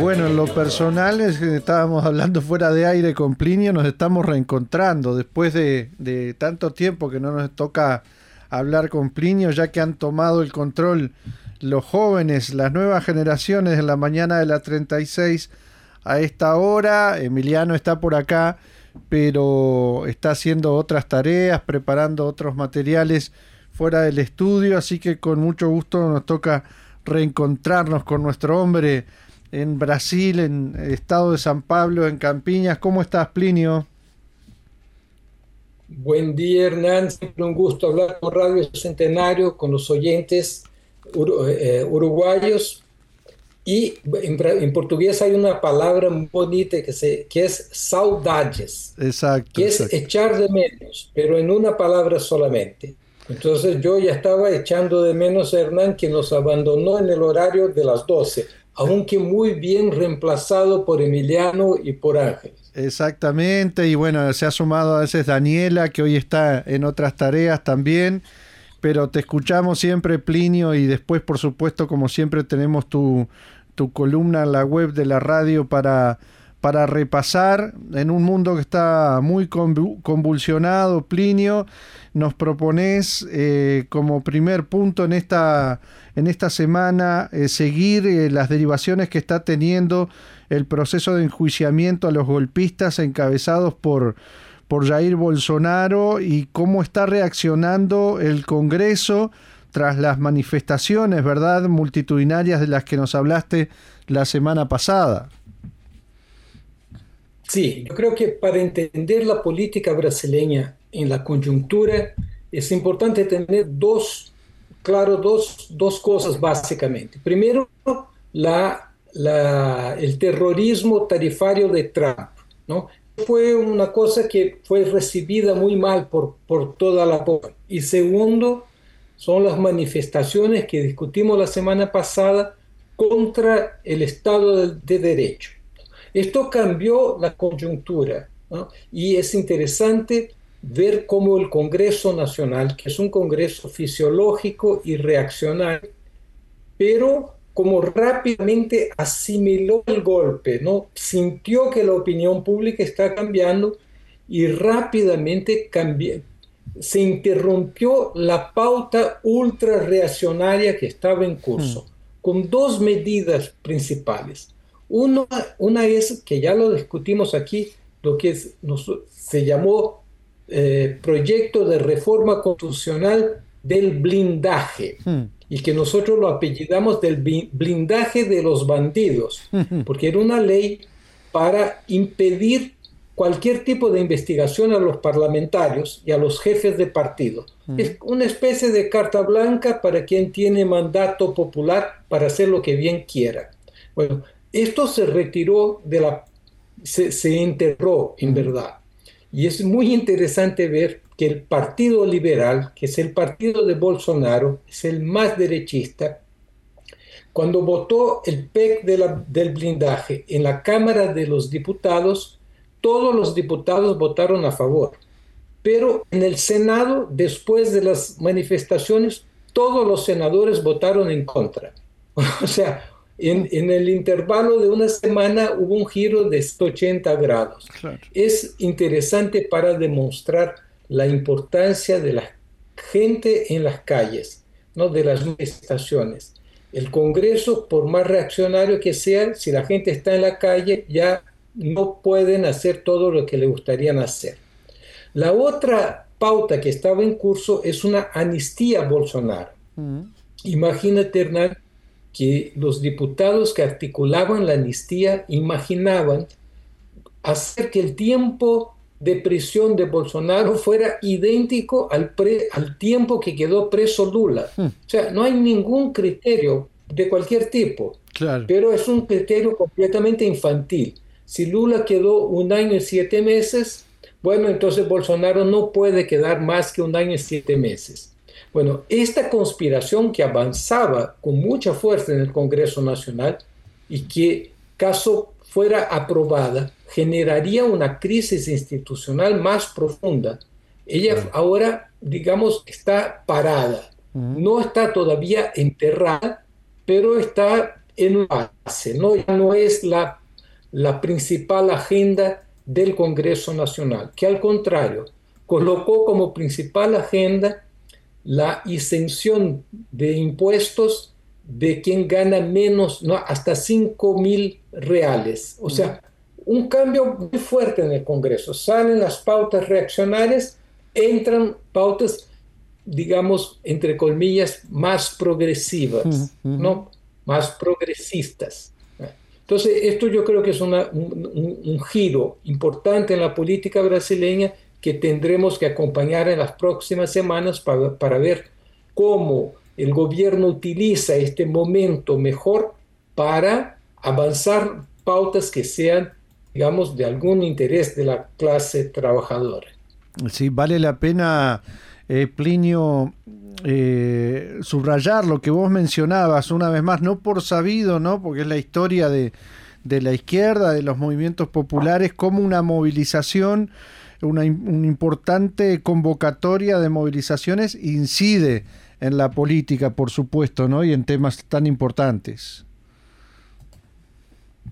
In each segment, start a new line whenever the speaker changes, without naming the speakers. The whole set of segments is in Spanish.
Bueno, en lo personal, es que estábamos hablando fuera de aire con Plinio, nos estamos reencontrando después de, tanto tiempo que no nos toca hablar con Plinio, ya que han tomado el control los jóvenes, las nuevas generaciones en la mañana de la 36 a esta hora. Emiliano está por acá, pero está haciendo otras tareas, preparando otros materiales fuera del estudio, así que con mucho gusto nos toca reencontrarnos con nuestro hombre en Brasil, en el estado de San Pablo, en Campiñas. ¿Cómo estás, Plinio?
Buen día, Hernán. Siempre un gusto hablar con Radio Centenario, con los oyentes eh, uruguayos. Y en, portugués hay una palabra muy bonita que, se, que es saudades.
Exacto.
Que es echar de menos, pero en una palabra solamente. Entonces yo ya estaba echando de menos a Hernán que nos abandonó en el horario de las 12 aunque muy bien reemplazado por Emiliano y por Ángeles.
Exactamente, y bueno, se ha sumado a veces Daniela, que hoy está en otras tareas también, pero te escuchamos siempre, Plinio, y después, por supuesto, como siempre, tenemos tu, tu columna en la web de la radio para, para repasar en un mundo que está muy convulsionado, Plinio, nos propones eh, como primer punto en esta en esta semana eh, seguir eh, las derivaciones que está teniendo el proceso de enjuiciamiento a los golpistas encabezados por, por Jair Bolsonaro y cómo está reaccionando el Congreso tras las manifestaciones, ¿verdad?, multitudinarias de las que nos hablaste la semana pasada.
Sí, yo creo que para entender la política brasileña en la coyuntura es importante tener dos claro dos, dos cosas básicamente. Primero, la, el terrorismo tarifario de Trump. ¿no? Fue una cosa que fue recibida muy mal por, por toda la población. Y segundo, son las manifestaciones que discutimos la semana pasada contra el Estado de Derecho. Esto cambió la coyuntura ¿no? y es interesante ver cómo el Congreso Nacional, que es un Congreso fisiológico y reaccionario, pero como rápidamente asimiló el golpe, ¿no? sintió que la opinión pública está cambiando y rápidamente cambió, se interrumpió la pauta ultra reaccionaria que estaba en curso, hmm. con dos medidas principales. Una, una es, que ya lo discutimos aquí, lo que se llamó eh, proyecto de reforma constitucional del blindaje hmm. y que nosotros lo apellidamos del blindaje de los bandidos, hmm. porque era una ley para impedir cualquier tipo de investigación a los parlamentarios y a los jefes de partido. Hmm. Es una especie de carta blanca para quien tiene mandato popular para hacer lo que bien quiera. Bueno, esto se retiró de la... se, se enterró en verdad. Y es muy interesante ver que el Partido Liberal, que es el partido de Bolsonaro, es el más derechista, cuando votó el PEC del blindaje en la Cámara de los Diputados, todos los diputados votaron a favor. Pero en el Senado, después de las manifestaciones, todos los senadores votaron en contra. O sea, en, el intervalo de una semana hubo un giro de 180 grados. Es interesante para demostrar la importancia de la gente en las calles, ¿no? de las manifestaciones. El Congreso, por más reaccionario que sea, si la gente está en la calle, ya no pueden hacer todo lo que le gustaría hacer. La otra pauta que estaba en curso es una amnistía Bolsonaro. Mm. Imagínate, Hernán, que los diputados que articulaban la amnistía imaginaban hacer que el tiempo de prisión de Bolsonaro fuera idéntico al, al tiempo que quedó preso Lula. Hmm. O sea, no hay ningún criterio de cualquier tipo, pero es un criterio completamente infantil. Si Lula quedó un año y siete meses, bueno, entonces Bolsonaro no puede quedar más que un año y siete meses. Bueno, esta conspiración que avanzaba con mucha fuerza en el Congreso Nacional y que, caso fuera aprobada, generaría una crisis institucional más profunda. Ella ahora, digamos, está parada, no está todavía enterrada, pero está en base, ¿no? Ya no es la, la principal agenda del Congreso Nacional, que al contrario, colocó como principal agenda la exención de impuestos de quien gana menos, ¿no? hasta 5 mil reales. O sea, un cambio muy fuerte en el Congreso. Salen las pautas reaccionarias, entran pautas, digamos, entre comillas, más progresivas, ¿no? Más progresistas. Entonces, esto yo creo que es un, giro importante en la política brasileña que tendremos que acompañar en las próximas semanas para, para ver cómo el gobierno utiliza este momento mejor para avanzar pautas que sean, digamos, de algún interés de la clase trabajadora.
Sí, vale la pena, eh, Plinio, eh, subrayar lo que vos mencionabas una vez más, no por sabido, ¿no? Porque es la historia de, de la izquierda, de los movimientos populares, como una movilización, una, una importante convocatoria de movilizaciones incide en la política, por supuesto, ¿no? Y en temas tan importantes.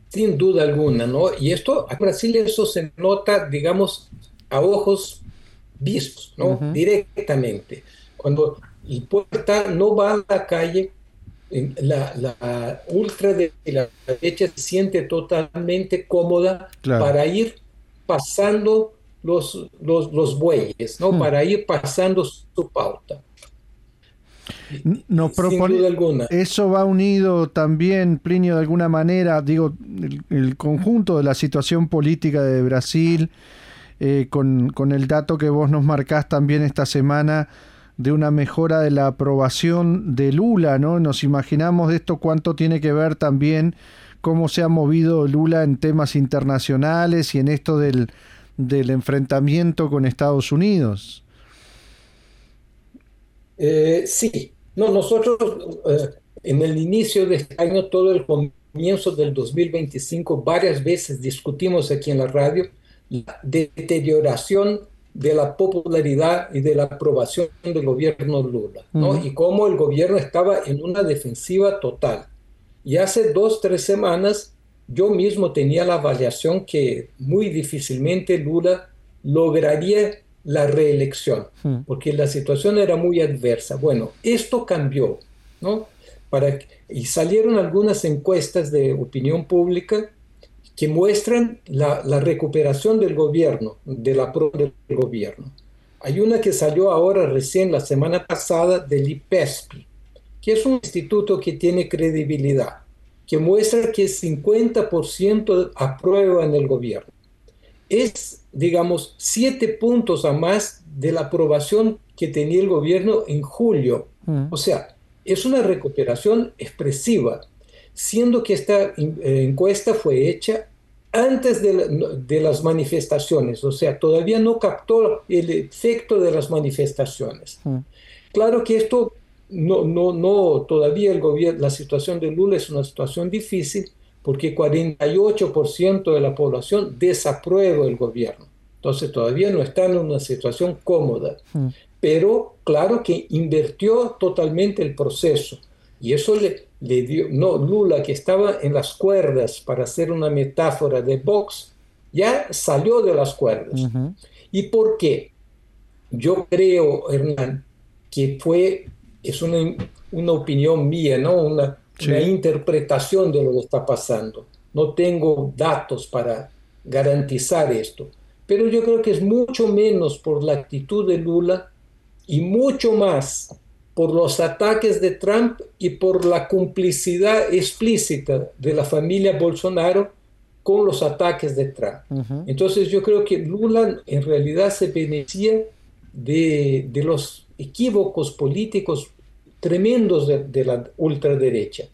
Sin duda alguna, ¿no? Y esto, a Brasil eso se nota, digamos, a ojos vistos, ¿no? Directamente. Cuando el puerta no va a la calle, la, la ultra de la derecha se siente totalmente cómoda para ir pasando los, los, los bueyes, ¿no? Para ir pasando su pauta.
Nos propone, eso va unido también, Plinio, de alguna manera, digo, el, conjunto de la situación política de Brasil, eh, con, con, el dato que vos nos marcás también esta semana de una mejora de la aprobación de Lula, ¿no? Nos imaginamos de esto cuánto tiene que ver también cómo se ha movido Lula en temas internacionales y en esto del, del enfrentamiento con Estados Unidos.
Eh, sí, no, nosotros eh, en el inicio de este año, todo el comienzo del 2025, varias veces discutimos aquí en la radio la deterioración de la popularidad y de la aprobación del gobierno Lula, ¿no? Y cómo el gobierno estaba en una defensiva total. Y hace dos, tres semanas yo mismo tenía la variación que muy difícilmente Lula lograría la reelección, hmm. porque la situación era muy adversa. Bueno, esto cambió, ¿no? Para, y salieron algunas encuestas de opinión pública que muestran la, recuperación del gobierno, de la del gobierno. Hay una que salió ahora recién la semana pasada del IPESPI, que es un instituto que tiene credibilidad, que muestra que 50% aprueban el gobierno. Es digamos, siete puntos a más de la aprobación que tenía el gobierno en julio. Mm. O sea, es una recuperación expresiva, siendo que esta eh, encuesta fue hecha antes de, las manifestaciones, o sea, todavía no captó el efecto de las manifestaciones. Mm. Claro que esto no, no, no, todavía el gobierno, la situación de Lula es una situación difícil, porque 48% de la población desaprueba el gobierno. Entonces todavía no está en una situación cómoda. Hmm. Pero claro que invirtió totalmente el proceso. Y eso le, le, dio, no, Lula que estaba en las cuerdas, para hacer una metáfora de box, ya salió de las cuerdas. ¿Y por qué? Yo creo, Hernán, que fue, es una, una opinión mía, ¿no? Una, una interpretación de lo que está pasando. No tengo datos para garantizar esto, pero yo creo que es mucho menos por la actitud de Lula y mucho más por los ataques de Trump y por la complicidad explícita de la familia Bolsonaro con los ataques de Trump. Entonces yo creo que Lula en realidad se beneficia de, de los equívocos políticos tremendos de, la ultraderecha,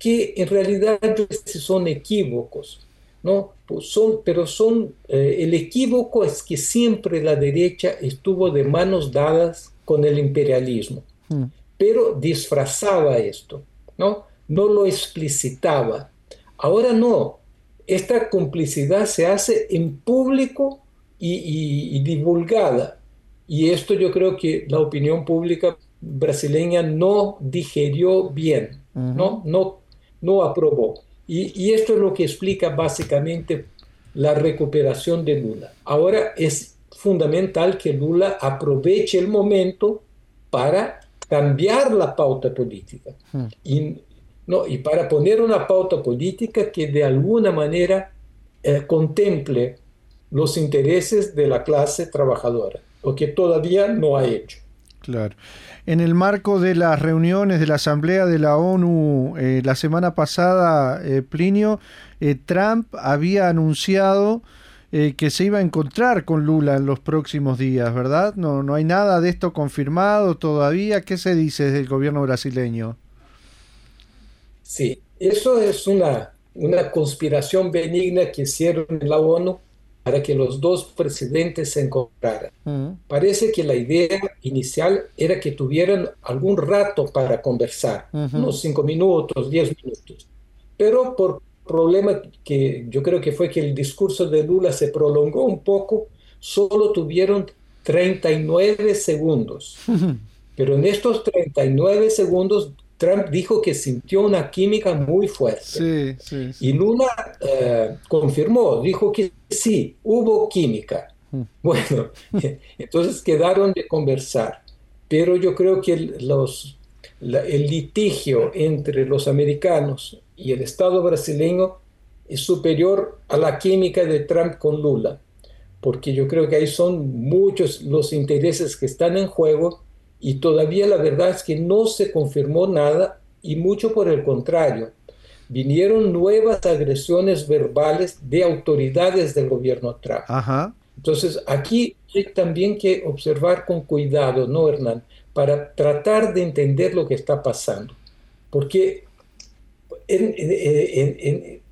que en realidad son equívocos, ¿no? Pues son, pero son, eh, el equívoco es que siempre la derecha estuvo de manos dadas con el imperialismo, mm. pero disfrazaba esto, ¿no? No lo explicitaba. Ahora no, esta complicidad se hace en público y, divulgada. Y esto yo creo que la opinión pública brasileña no digerió bien, ¿no? No, no aprobó. Y, esto es lo que explica básicamente la recuperación de Lula. Ahora es fundamental que Lula aproveche el momento para cambiar la pauta política. Y, no, y para poner una pauta política que de alguna manera eh, contemple los intereses de la clase trabajadora, lo que todavía no ha hecho.
Claro. En el marco de las reuniones de la Asamblea de la ONU eh, la semana pasada, eh, Plinio, Trump había anunciado que se iba a encontrar con Lula en los próximos días, ¿verdad? No, no hay nada de esto confirmado todavía. ¿Qué se dice desde el gobierno brasileño?
Sí, eso es una, una conspiración benigna que hicieron en la ONU para que los dos presidentes se encontraran. Parece que la idea inicial era que tuvieran algún rato para conversar, unos cinco minutos, diez minutos. Pero por problema que yo creo que fue que el discurso de Lula se prolongó un poco, solo tuvieron 39 segundos. Pero en estos 39 segundos Trump dijo que sintió una química muy fuerte. Y Lula eh, confirmó, dijo que sí, hubo química. Mm. Bueno, entonces quedaron de conversar. Pero yo creo que los, el litigio entre los americanos y el Estado brasileño es superior a la química de Trump con Lula, porque yo creo que ahí son muchos los intereses que están en juego y todavía la verdad es que no se confirmó nada y mucho por el contrario. Vinieron nuevas agresiones verbales de autoridades del gobierno Trump. Entonces aquí hay también que observar con cuidado, ¿no, Hernán? Para tratar de entender lo que está pasando. Porque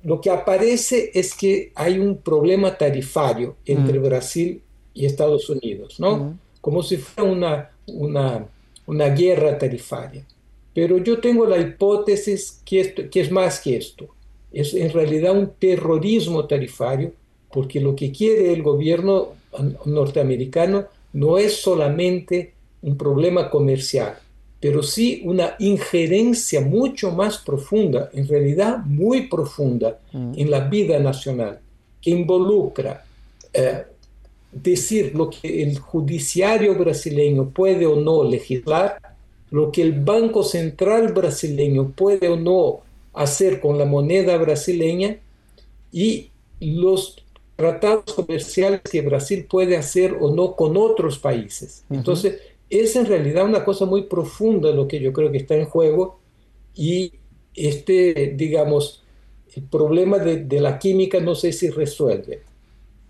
lo que aparece es que hay un problema tarifario entre mm. Brasil y Estados Unidos, ¿no? Como si fuera una una, una guerra tarifaria. Pero yo tengo la hipótesis que, esto, que es más que esto. Es en realidad un terrorismo tarifario, porque lo que quiere el gobierno norteamericano no es solamente un problema comercial, pero sí una injerencia mucho más profunda, en realidad muy profunda, mm. en la vida nacional, que involucra eh, decir lo que el judiciario brasileño puede o no legislar, lo que el Banco Central brasileño puede o no hacer con la moneda brasileña y los tratados comerciales que Brasil puede hacer o no con otros países. Entonces, es en realidad una cosa muy profunda lo que yo creo que está en juego y este, digamos, el problema de, de la química no sé si resuelve.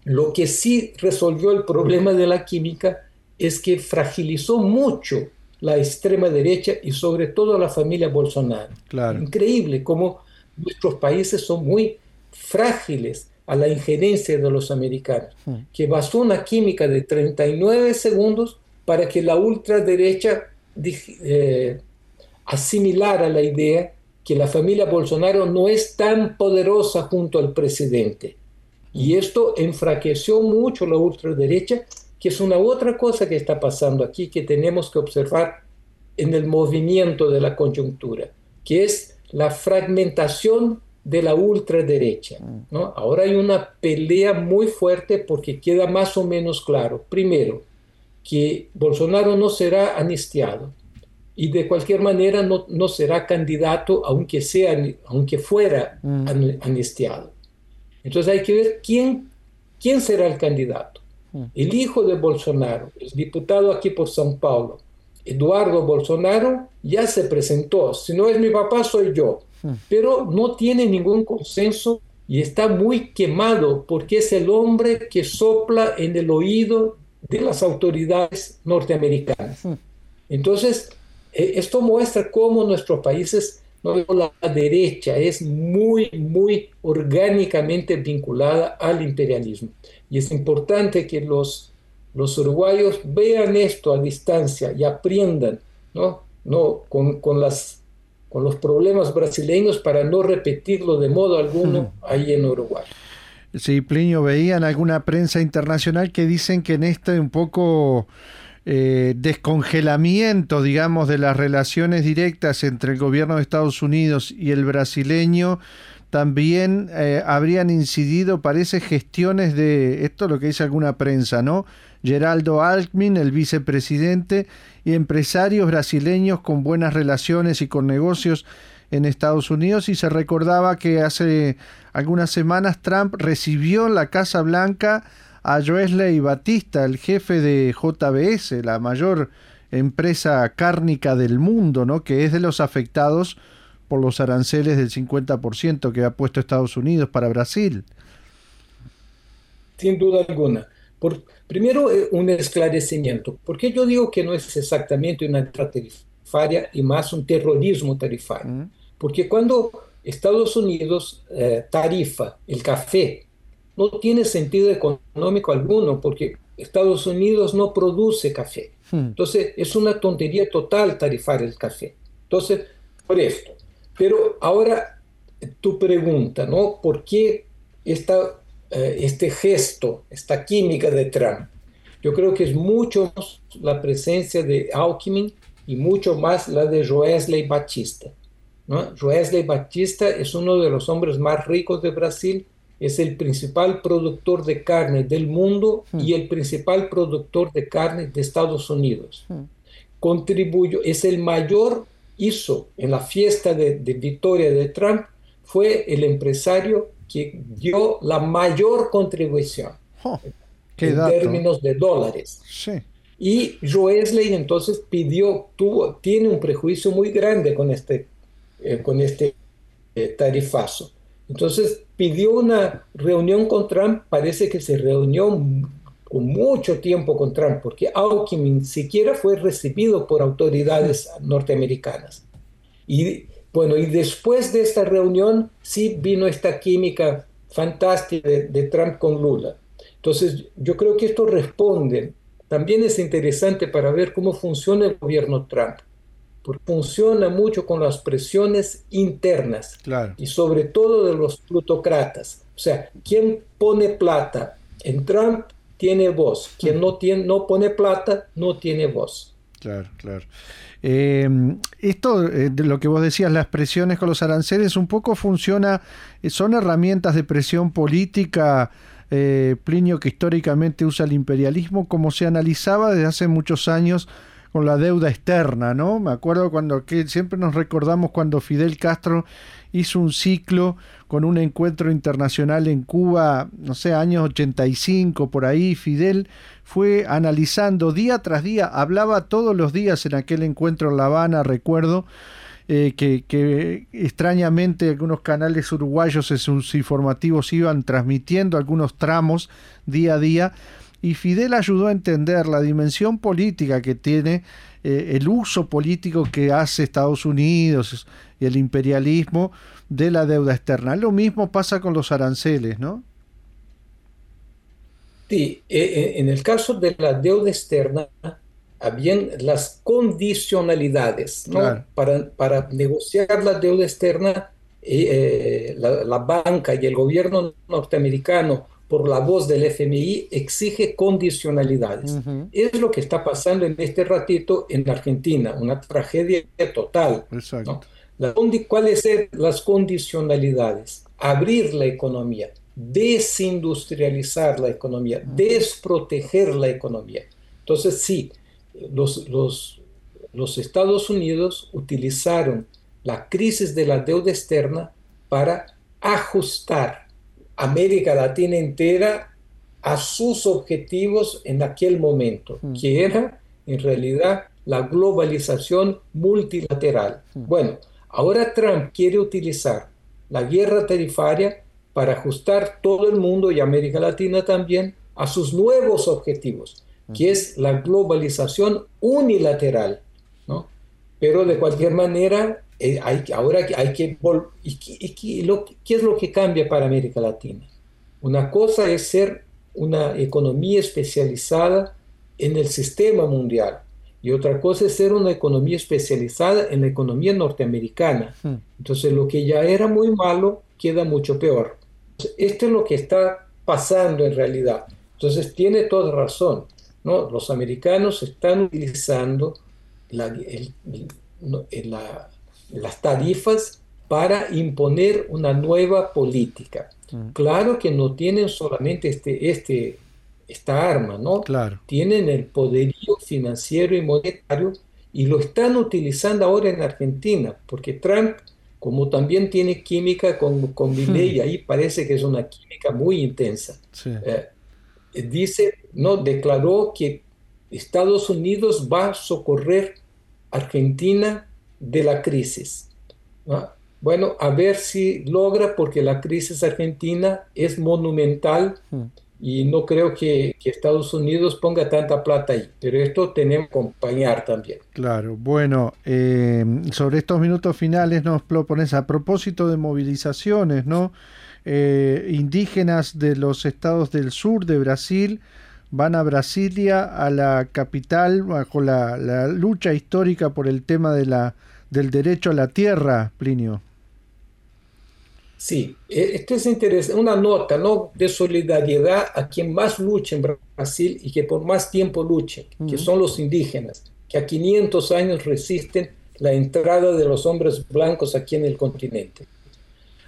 Lo que sí resolvió el problema de la química es que fragilizó mucho la extrema derecha y sobre todo la familia Bolsonaro. Increíble cómo nuestros países son muy frágiles a la injerencia de los americanos, hmm. que basó una química de 39 segundos para que la ultraderecha eh, asimilara la idea que la familia Bolsonaro no es tan poderosa junto al presidente y esto enfraqueció mucho la ultraderecha, que es una otra cosa que está pasando aquí que tenemos que observar en el movimiento de la coyuntura, que es la fragmentación de la ultraderecha. ¿no? Ahora hay una pelea muy fuerte porque queda más o menos claro, primero, que Bolsonaro no será anistiado y de cualquier manera no, no será candidato aunque, sea, aunque fuera mm. anistiado. Entonces hay que ver quién, quién será el candidato. Mm. El hijo de Bolsonaro, el diputado aquí por São Paulo, Eduardo Bolsonaro, ya se presentó. Si no es mi papá, soy yo. Mm. Pero no tiene ningún consenso y está muy quemado porque es el hombre que sopla en el oído de las autoridades norteamericanas. Mm. Entonces, eh, esto muestra cómo nuestros países ¿no? la derecha es muy, muy orgánicamente vinculada al imperialismo. Y es importante que los, los uruguayos vean esto a distancia y aprendan ¿no? No, con, con, las, con los problemas brasileños para no repetirlo de modo alguno ahí en Uruguay.
Sí, Plinio, veían alguna prensa internacional que dicen que en este un poco eh, descongelamiento, digamos, de las relaciones directas entre el gobierno de Estados Unidos y el brasileño, también eh, habrían incidido, parece, gestiones de, esto es lo que dice alguna prensa, ¿no? Geraldo Alckmin, el vicepresidente, y empresarios brasileños con buenas relaciones y con negocios en Estados Unidos y se recordaba que hace algunas semanas Trump recibió en la Casa Blanca a Joesley Batista, el jefe de JBS, la mayor empresa cárnica del mundo, ¿no? que es de los afectados por los aranceles del 50% que ha puesto Estados Unidos para Brasil.
Sin duda alguna. Por, primero, eh, un esclarecimiento. porque yo digo que no es exactamente una tarifaria y más un terrorismo tarifario? Porque cuando Estados Unidos eh, tarifa el café, no tiene sentido económico alguno, porque Estados Unidos no produce café. Hmm. Entonces, es una tontería total tarifar el café. Entonces, por esto. Pero ahora, tu pregunta, ¿no? ¿Por qué esta, eh, este gesto, esta química de Trump? Yo creo que es mucho más la presencia de Alckmin y mucho más la de Joesley Batista. ¿no? Joesley Batista es uno de los hombres más ricos de Brasil, es el principal productor de carne del mundo hmm. y el principal productor de carne de Estados Unidos. Hmm. Contribuyó, es el mayor, hizo en la fiesta de, victoria de Trump, fue el empresario que dio la mayor contribución en términos de dólares. Y Joesley entonces pidió, tuvo, tiene un prejuicio muy grande con este eh, con este eh, tarifazo. Entonces pidió una reunión con Trump, parece que se reunió con mucho tiempo con Trump, porque Alckmin ni siquiera fue recibido por autoridades norteamericanas. Y bueno, y después de esta reunión sí vino esta química fantástica de, de Trump con Lula. Entonces yo creo que esto responde, también es interesante para ver cómo funciona el gobierno Trump porque funciona mucho con las presiones internas y sobre todo de los plutócratas. O sea, quien pone plata en Trump tiene voz, quien no, tiene, no pone plata no tiene voz.
Claro, claro. Eh, esto, eh, de lo que vos decías, las presiones con los aranceles, un poco funciona, eh, son herramientas de presión política, Plinio, que históricamente usa el imperialismo, como se analizaba desde hace muchos años con la deuda externa, ¿no? Me acuerdo cuando que siempre nos recordamos cuando Fidel Castro hizo un ciclo con un encuentro internacional en Cuba, no sé, años 85 por ahí, Fidel fue analizando día tras día, hablaba todos los días en aquel encuentro en La Habana, recuerdo, eh, que, que, extrañamente algunos canales uruguayos en sus informativos iban transmitiendo algunos tramos día a día, y Fidel ayudó a entender la dimensión política que tiene eh, el uso político que hace Estados Unidos y el imperialismo de la deuda externa. Lo mismo pasa con los aranceles, ¿no?
Sí, eh, eh, en el caso de la deuda externa, habían las condicionalidades, ¿no? Para, para, negociar la deuda externa, la, la banca y el gobierno norteamericano por la voz del FMI exige condicionalidades. Es lo que está pasando en este ratito en Argentina, una tragedia total. ¿Cuáles son las condicionalidades? Abrir la economía, desindustrializar la economía, desproteger la economía. Entonces, sí, los, los, los Estados Unidos utilizaron la crisis de la deuda externa para ajustar América Latina entera a sus objetivos en aquel momento, mm. que era en realidad la globalización multilateral. Mm. Bueno, ahora Trump quiere utilizar la guerra tarifaria para ajustar todo el mundo y América Latina también a sus nuevos objetivos, mm. que es la globalización unilateral. ¿no? pero de cualquier manera, eh, hay, ahora hay que... ¿Y, lo, ¿Qué es lo que cambia para América Latina? Una cosa es ser una economía especializada en el sistema mundial y otra cosa es ser una economía especializada en la economía norteamericana. Hmm. Entonces lo que ya era muy malo queda mucho peor. Esto es lo que está pasando en realidad. Entonces tiene toda razón. ¿no? Los americanos están utilizando las tarifas para imponer una nueva política. Hmm. Claro que no tienen solamente este, este esta arma, ¿no?
Claro.
Tienen el poderío financiero y monetario y lo están utilizando ahora en Argentina, porque Trump, como también tiene química con, con. Milley, ahí parece que es una química muy intensa. Eh, dice, no, declaró que Estados Unidos va a socorrer Argentina de la crisis. Bueno, a ver si logra, porque la crisis argentina es monumental. Hmm y no creo que, Estados Unidos ponga tanta plata ahí, pero esto tenemos que acompañar también.
Claro, bueno, eh, sobre estos minutos finales nos propones a propósito de movilizaciones, ¿no? Eh, indígenas de los estados del sur de Brasil van a Brasilia, a la capital, bajo la, la lucha histórica por el tema de la, del derecho a la tierra, Plinio.
Sí, e, esto es interesante, una nota ¿no? de solidaridad a quien más lucha en Brasil y que por más tiempo luche, que son los indígenas, que a 500 años resisten la entrada de los hombres blancos aquí en el continente.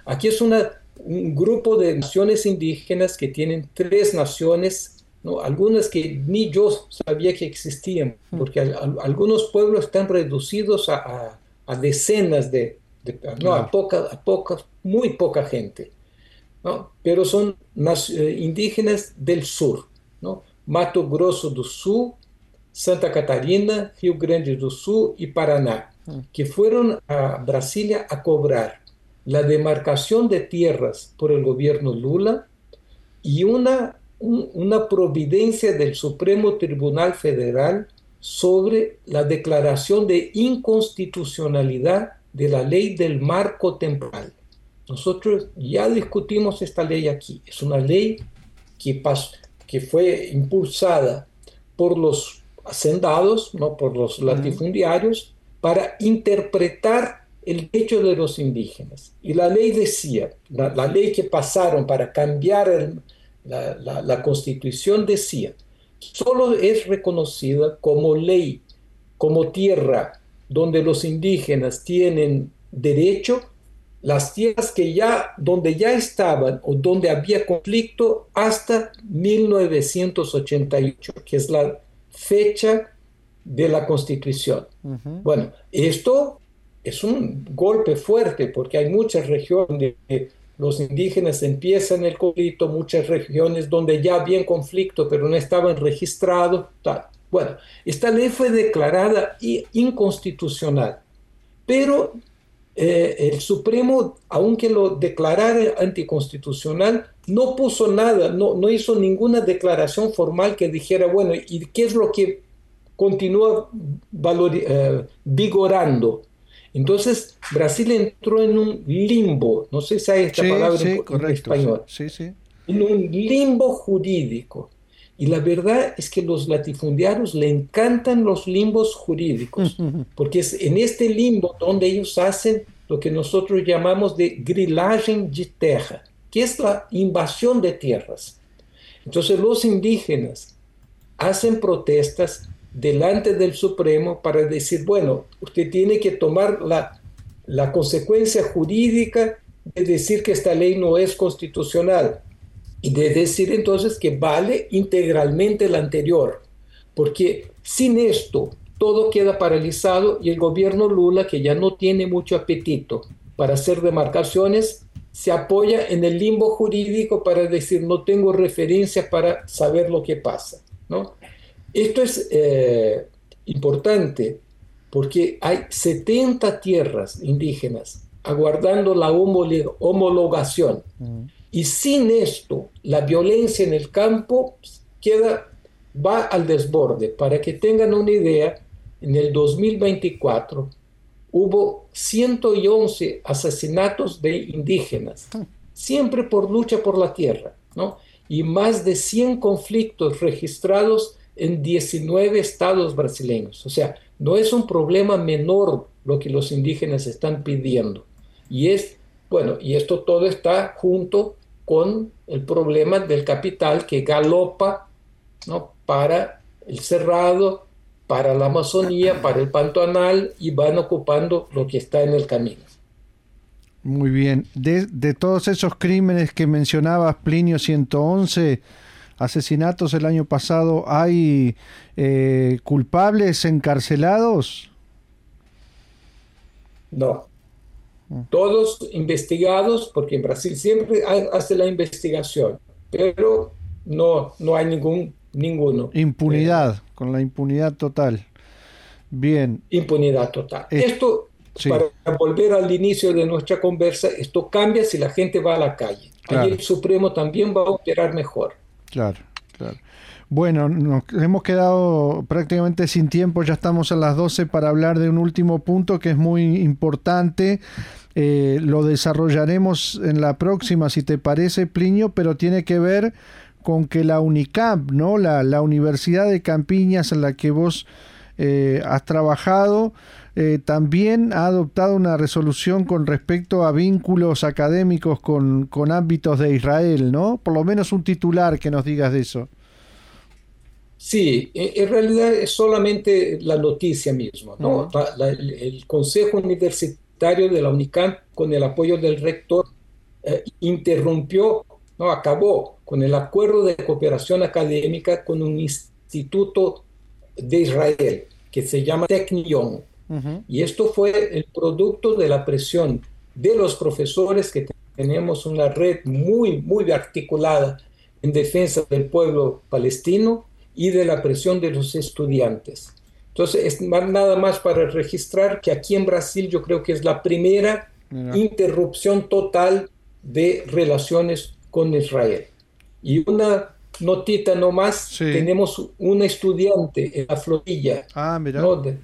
Aquí es una, un grupo de naciones indígenas que tienen tres naciones, ¿no? algunas que ni yo sabía que existían, porque algunos pueblos están reducidos a decenas de, no, a poca, a poca, muy poca gente, ¿no? pero son eh, indígenas del sur, ¿no? Mato Grosso do Sul, Santa Catarina, Rio Grande do Sul y Paraná, que fueron a Brasilia a cobrar la demarcación de tierras por el gobierno Lula y una, una providencia del Supremo Tribunal Federal sobre la declaración de inconstitucionalidad de la ley del marco temporal. Nosotros ya discutimos esta ley aquí. Es una ley que, que fue impulsada por los hacendados, no por los latifundiarios, para interpretar el derecho de los indígenas. Y la ley decía, la, ley que pasaron para cambiar la, la, constitución decía, solo es reconocida como ley, como tierra donde los indígenas tienen derecho, las tierras que ya, donde ya estaban o donde había conflicto hasta 1988, que es la fecha de la constitución. Bueno, esto es un golpe fuerte porque hay muchas regiones donde los indígenas empiezan el conflicto, muchas regiones donde ya había conflicto pero no estaban registrados, tal. Bueno, esta ley fue declarada inconstitucional, pero eh, el Supremo, aunque lo declarara anticonstitucional, no puso nada, no, no hizo ninguna declaración formal que dijera, bueno, ¿y qué es lo que continúa eh, vigorando? Entonces, Brasil entró en un limbo, no sé si hay esta palabra en, español, en un limbo jurídico. Y la verdad es que los latifundiarios le encantan los limbos jurídicos, porque es en este limbo donde ellos hacen lo que nosotros llamamos de grilagem de terra, que es la invasión de tierras. Entonces los indígenas hacen protestas delante del Supremo para decir, bueno, usted tiene que tomar la, la consecuencia jurídica de decir que esta ley no es constitucional y de decir entonces que vale integralmente la anterior, porque sin esto todo queda paralizado y el gobierno Lula, que ya no tiene mucho apetito para hacer demarcaciones, se apoya en el limbo jurídico para decir no tengo referencia para saber lo que pasa. ¿no? Esto es eh, importante porque hay 70 tierras indígenas aguardando la homologación. Y sin esto, la violencia en el campo queda, va al desborde. Para que tengan una idea, en el 2024, hubo 111 asesinatos de indígenas, siempre por lucha por la tierra, ¿no? Y más de 100 conflictos registrados en 19 estados brasileños. O sea, no es un problema menor lo que los indígenas están pidiendo. Y es, bueno, y esto todo está junto con el problema del capital que galopa ¿no? para el cerrado, para la Amazonía, para el Pantanal y van ocupando lo que está en el camino.
Muy bien. De, de todos esos crímenes que mencionabas, Plinio 111, asesinatos el año pasado, ¿hay eh, culpables encarcelados?
No. Mm. Todos investigados, porque en Brasil siempre hace la investigación, pero no, no hay ningún ninguno.
Impunidad, con la impunidad total. Bien.
Impunidad total. esto, para volver al inicio de nuestra conversa, esto cambia si la gente va a la calle. El Supremo también va a operar mejor.
Claro, claro. Bueno, nos hemos quedado prácticamente sin tiempo, ya estamos a las 12 para hablar de un último punto que es muy importante. Eh, lo desarrollaremos en la próxima, si te parece, Plinio, pero tiene que ver con que la UNICAP, ¿no? La, la Universidad de Campiñas en la que vos eh, has trabajado, eh, también ha adoptado una resolución con respecto a vínculos académicos con, con ámbitos de Israel, ¿no? Por lo menos un titular que nos digas de eso.
Sí, en realidad es solamente la noticia misma. ¿no? el, Consejo Universitario de la UNICAM, con el apoyo del rector, eh, interrumpió, no acabó con el acuerdo de cooperación académica con un instituto de Israel que se llama Technion. Y esto fue el producto de la presión de los profesores que tenemos una red muy, muy articulada en defensa del pueblo palestino y de la presión de los estudiantes. Entonces, es nada más para registrar que aquí en Brasil yo creo que es la primera interrupción total de relaciones con Israel. Y una notita nomás, tenemos una estudiante en la Florilla ah, de,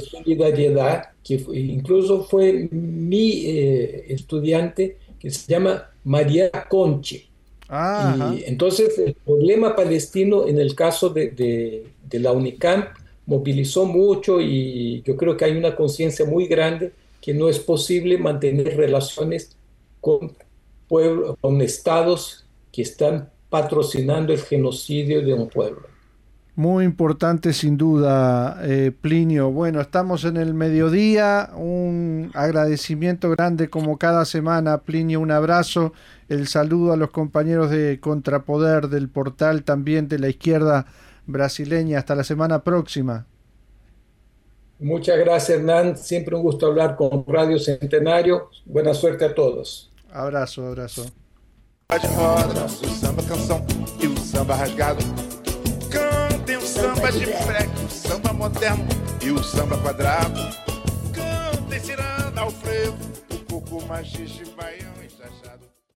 solidaridad, que incluso fue mi eh, estudiante, que se llama María Conche. Y entonces el problema palestino en el caso de, de, la UNICAM movilizó mucho y yo creo que hay una conciencia muy grande que no es posible mantener relaciones con, pueblo, con estados que están patrocinando el genocidio de un pueblo.
Muy importante sin duda, eh, Plinio. Bueno, estamos en el mediodía, un agradecimiento grande como cada semana, Plinio, un abrazo, el saludo a los compañeros de Contrapoder, del portal también de la izquierda brasileña. Hasta la semana próxima.
Muchas gracias, Hernán. Siempre un gusto hablar con Radio Centenario. Buena suerte a todos.
Abrazo, abrazo.
Cantem o samba de freque, o samba moderno e o samba quadrado. Canta e ciranda ao frevo, o coco mais de baiano.